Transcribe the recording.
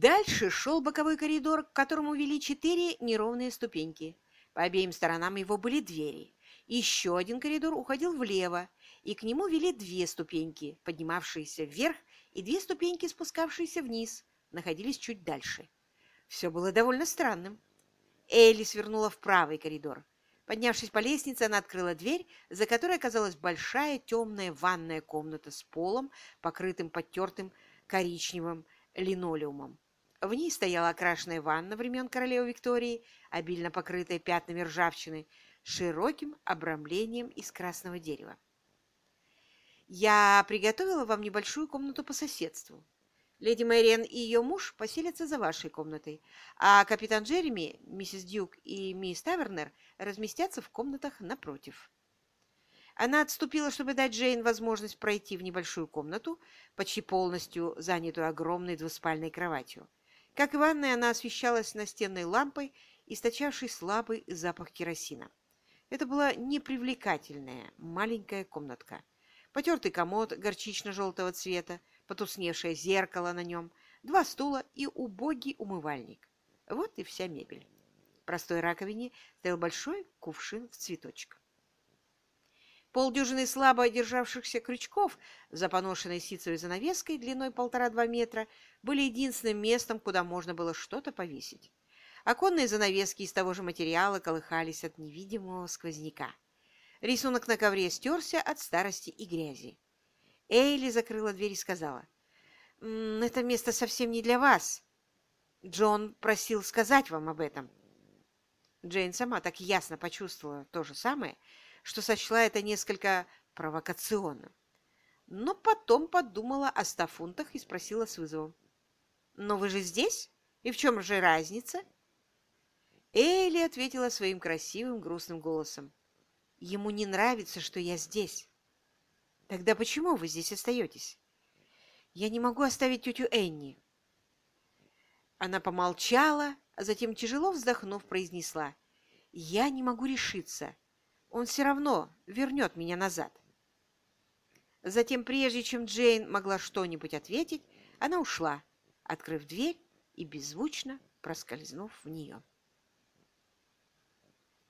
Дальше шел боковой коридор, к которому вели четыре неровные ступеньки. По обеим сторонам его были двери. Еще один коридор уходил влево, и к нему вели две ступеньки, поднимавшиеся вверх, и две ступеньки, спускавшиеся вниз, находились чуть дальше. Все было довольно странным. Элли свернула в правый коридор. Поднявшись по лестнице, она открыла дверь, за которой оказалась большая темная ванная комната с полом, покрытым потертым коричневым линолеумом. В ней стояла окрашенная ванна времен королевы Виктории, обильно покрытая пятнами ржавчины, широким обрамлением из красного дерева. «Я приготовила вам небольшую комнату по соседству. Леди Мэриэн и ее муж поселятся за вашей комнатой, а капитан Джереми, миссис Дюк и мисс Тавернер разместятся в комнатах напротив». Она отступила, чтобы дать Джейн возможность пройти в небольшую комнату, почти полностью занятую огромной двуспальной кроватью. Как и ванная, она освещалась настенной лампой, источавшей слабый запах керосина. Это была непривлекательная маленькая комнатка. Потертый комод горчично-желтого цвета, потусневшее зеркало на нем, два стула и убогий умывальник. Вот и вся мебель. В простой раковине стоял большой кувшин в цветочек. Полдюжины слабо державшихся крючков за поношенной ситцевой занавеской длиной полтора-два метра были единственным местом, куда можно было что-то повесить. Оконные занавески из того же материала колыхались от невидимого сквозняка. Рисунок на ковре стерся от старости и грязи. Эйли закрыла дверь и сказала, «Это место совсем не для вас. Джон просил сказать вам об этом». Джейн сама так ясно почувствовала то же самое, что сочла это несколько провокационным. Но потом подумала о ста фунтах и спросила с вызовом. «Но вы же здесь? И в чем же разница?» Элли ответила своим красивым грустным голосом. «Ему не нравится, что я здесь». «Тогда почему вы здесь остаетесь?» «Я не могу оставить тетю Энни». Она помолчала, а затем, тяжело вздохнув, произнесла. «Я не могу решиться. Он все равно вернет меня назад. Затем, прежде чем Джейн могла что-нибудь ответить, она ушла, открыв дверь и беззвучно проскользнув в нее.